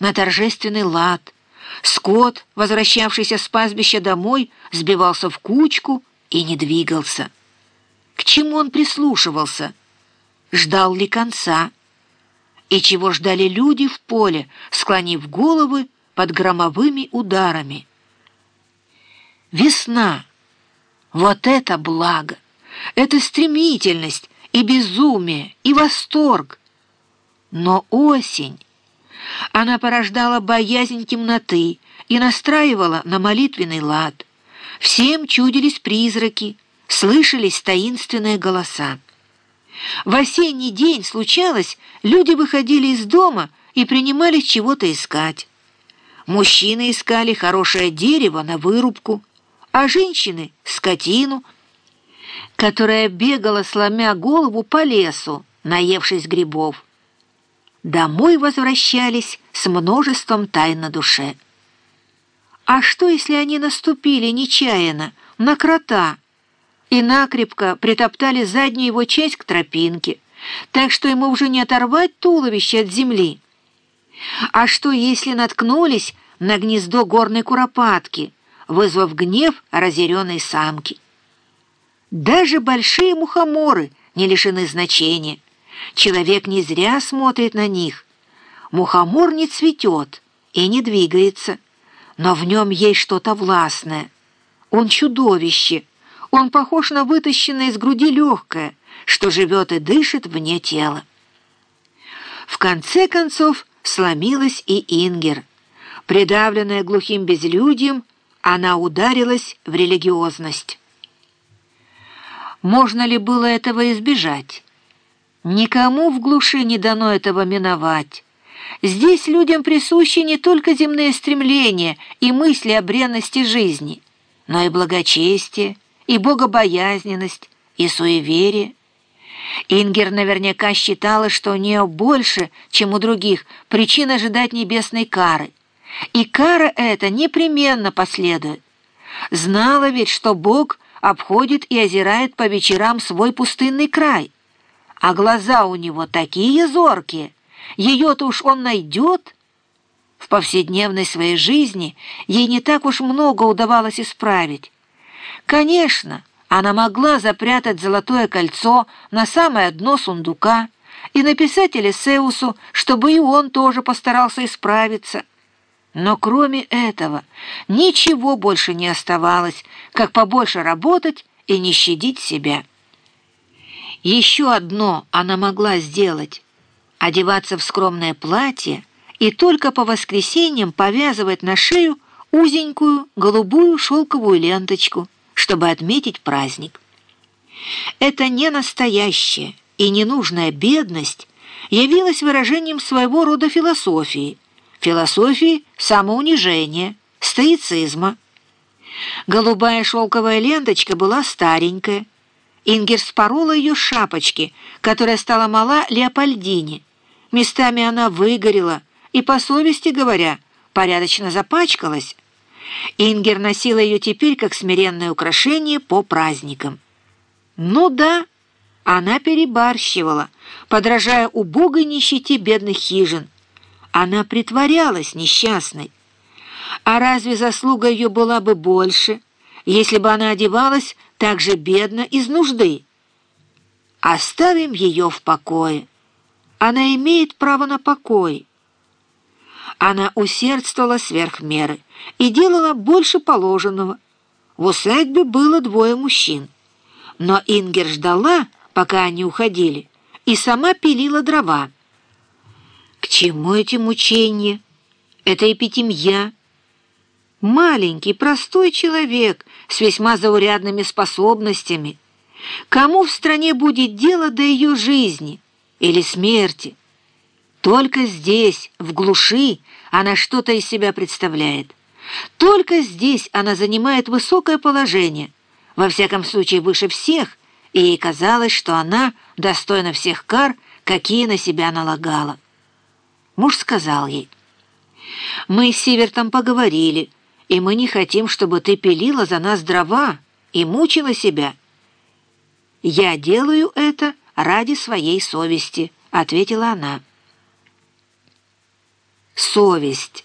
на торжественный лад. Скот, возвращавшийся с пастбища домой, сбивался в кучку и не двигался. К чему он прислушивался? Ждал ли конца? И чего ждали люди в поле, склонив головы под громовыми ударами? Весна. Вот это благо! Это стремительность и безумие, и восторг. Но осень... Она порождала боязнь темноты и настраивала на молитвенный лад. Всем чудились призраки, слышались таинственные голоса. В осенний день случалось, люди выходили из дома и принимались чего-то искать. Мужчины искали хорошее дерево на вырубку, а женщины — скотину, которая бегала, сломя голову по лесу, наевшись грибов. Домой возвращались с множеством тайн на душе. А что, если они наступили нечаянно на крота и накрепко притоптали заднюю его часть к тропинке, так что ему уже не оторвать туловище от земли? А что, если наткнулись на гнездо горной куропатки, вызвав гнев разъяренной самки? Даже большие мухоморы не лишены значения. Человек не зря смотрит на них. Мухомор не цветет и не двигается, но в нем есть что-то властное. Он чудовище, он похож на вытащенное из груди легкое, что живет и дышит вне тела. В конце концов сломилась и Ингер. Придавленная глухим безлюдьем, она ударилась в религиозность. Можно ли было этого избежать? Никому в глуши не дано этого миновать. Здесь людям присущи не только земные стремления и мысли о бренности жизни, но и благочестие, и богобоязненность, и суеверие. Ингер наверняка считала, что у нее больше, чем у других, причин ожидать небесной кары. И кара эта непременно последует. Знала ведь, что Бог обходит и озирает по вечерам свой пустынный край а глаза у него такие зоркие, ее-то уж он найдет. В повседневной своей жизни ей не так уж много удавалось исправить. Конечно, она могла запрятать золотое кольцо на самое дно сундука и написать Элисеусу, чтобы и он тоже постарался исправиться. Но кроме этого ничего больше не оставалось, как побольше работать и не щадить себя. Еще одно она могла сделать — одеваться в скромное платье и только по воскресеньям повязывать на шею узенькую голубую шелковую ленточку, чтобы отметить праздник. Это не настоящая и ненужная бедность явилась выражением своего рода философии, философии самоунижения, стоицизма. Голубая шелковая ленточка была старенькая, Ингер спорола ее шапочки, которая стала мала Леопольдине. Местами она выгорела и, по совести говоря, порядочно запачкалась. Ингер носила ее теперь как смиренное украшение по праздникам. Ну да, она перебарщивала, подражая убогой нищете бедных хижин. Она притворялась несчастной. А разве заслуга ее была бы больше, если бы она одевалась так же бедно из нужды. Оставим ее в покое. Она имеет право на покой. Она усердствовала сверх меры и делала больше положенного. В усадьбе было двое мужчин. Но Ингер ждала, пока они уходили, и сама пилила дрова. К чему эти мучения? Это эпитемья. Маленький, простой человек с весьма заурядными способностями. Кому в стране будет дело до ее жизни или смерти? Только здесь, в глуши, она что-то из себя представляет. Только здесь она занимает высокое положение, во всяком случае выше всех, и ей казалось, что она достойна всех кар, какие на себя налагала. Муж сказал ей, «Мы с Сивертом поговорили» и мы не хотим, чтобы ты пилила за нас дрова и мучила себя». «Я делаю это ради своей совести», — ответила она. совесть.